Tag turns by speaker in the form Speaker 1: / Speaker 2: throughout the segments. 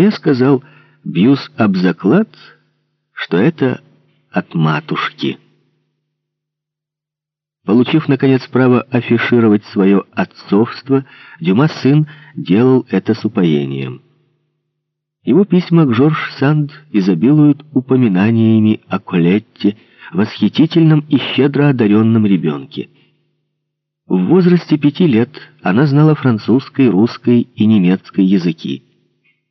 Speaker 1: я сказал, бьюсь об заклад, что это от матушки. Получив, наконец, право афишировать свое отцовство, Дюма сын делал это с упоением. Его письма к Жорж Санд изобилуют упоминаниями о Колетте, восхитительном и щедро одаренном ребенке. В возрасте пяти лет она знала французской, русской и немецкой языки.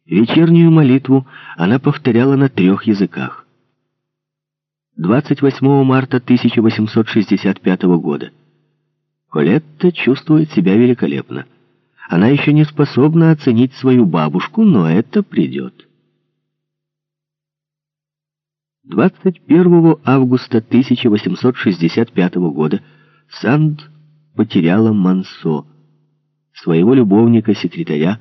Speaker 1: Вечернюю молитву она повторяла на трех языках. 28 марта 1865 года. Колетта чувствует себя великолепно. Она еще не способна оценить свою бабушку, но это придет. 21 августа 1865 года Санд потеряла Мансо, своего любовника-секретаря,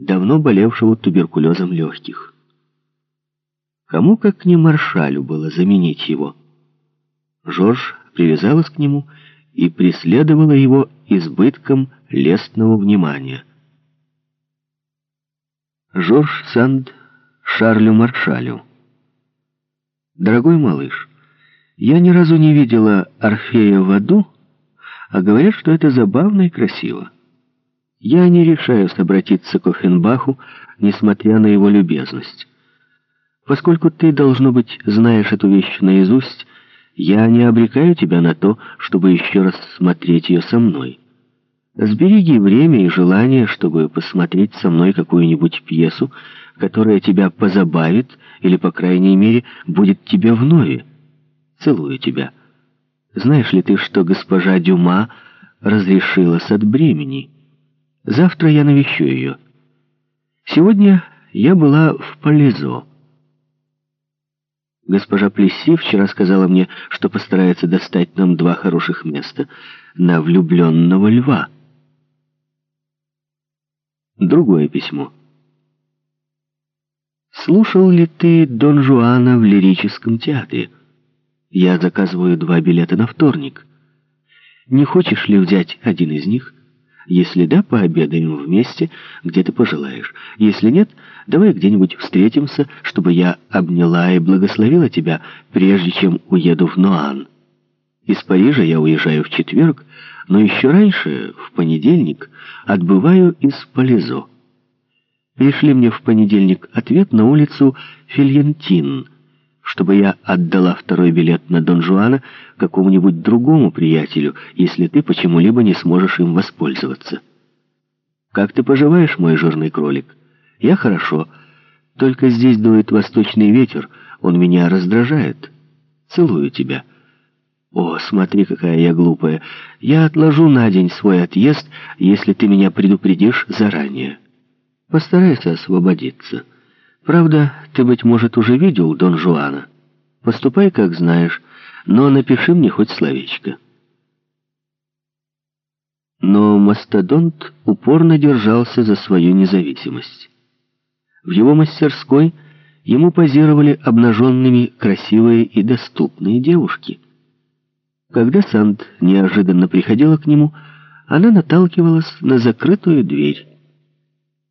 Speaker 1: давно болевшего туберкулезом легких. Кому, как не Маршалю, было заменить его? Жорж привязалась к нему и преследовала его избытком лестного внимания. Жорж Санд Шарлю Маршалю «Дорогой малыш, я ни разу не видела Орфея в аду, а говорят, что это забавно и красиво. Я не решаюсь обратиться к Оффенбаху, несмотря на его любезность. Поскольку ты, должно быть, знаешь эту вещь наизусть, я не обрекаю тебя на то, чтобы еще раз смотреть ее со мной. Сбереги время и желание, чтобы посмотреть со мной какую-нибудь пьесу, которая тебя позабавит или, по крайней мере, будет тебе вновь. Целую тебя. Знаешь ли ты, что госпожа Дюма разрешилась от бремени? Завтра я навещу ее. Сегодня я была в Полизо. Госпожа Плесси вчера сказала мне, что постарается достать нам два хороших места на влюбленного льва. Другое письмо. Слушал ли ты Дон Жуана в лирическом театре? Я заказываю два билета на вторник. Не хочешь ли взять один из них? Если да, пообедаем вместе, где ты пожелаешь. Если нет, давай где-нибудь встретимся, чтобы я обняла и благословила тебя, прежде чем уеду в Ноан. Из Парижа я уезжаю в четверг, но еще раньше, в понедельник, отбываю из Полизо. Пришли мне в понедельник ответ на улицу Фильентин, чтобы я отдала второй билет на Дон Жуана какому-нибудь другому приятелю, если ты почему-либо не сможешь им воспользоваться. Как ты поживаешь, мой жирный кролик? Я хорошо, только здесь дует восточный ветер, он меня раздражает. Целую тебя. О, смотри, какая я глупая. Я отложу на день свой отъезд, если ты меня предупредишь заранее. Постарайся освободиться. Правда, ты, быть может, уже видел Дон Жуана. Поступай, как знаешь, но напиши мне хоть словечко. Но мастодонт упорно держался за свою независимость. В его мастерской ему позировали обнаженными красивые и доступные девушки. Когда Санд неожиданно приходила к нему, она наталкивалась на закрытую дверь.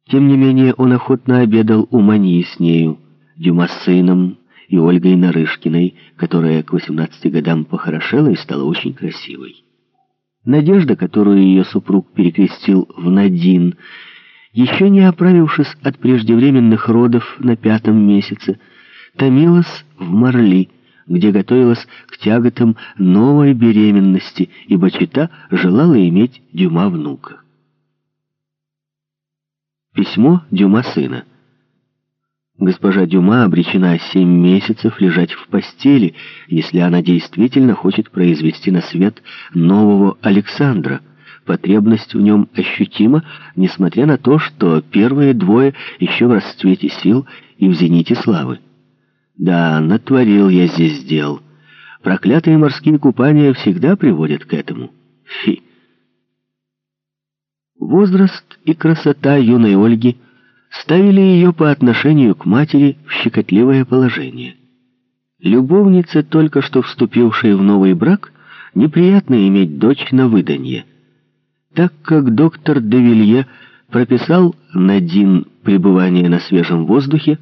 Speaker 1: Тем не менее, он охотно обедал у Маньи с нею, Дюма с сыном и Ольгой Нарышкиной, которая к 18 годам похорошела и стала очень красивой. Надежда, которую ее супруг перекрестил в Надин, еще не оправившись от преждевременных родов на пятом месяце, томилась в Марли, где готовилась к тяготам новой беременности, ибо чита желала иметь Дюма внука. Письмо Дюма сына. Госпожа Дюма обречена семь месяцев лежать в постели, если она действительно хочет произвести на свет нового Александра. Потребность в нем ощутима, несмотря на то, что первые двое еще в расцвете сил и в зените славы. Да, натворил я здесь дел. Проклятые морские купания всегда приводят к этому. Фи. Возраст и красота юной Ольги ставили ее по отношению к матери в щекотливое положение. Любовнице, только что вступившей в новый брак, неприятно иметь дочь на выданье. Так как доктор Девилье прописал Надин пребывание на свежем воздухе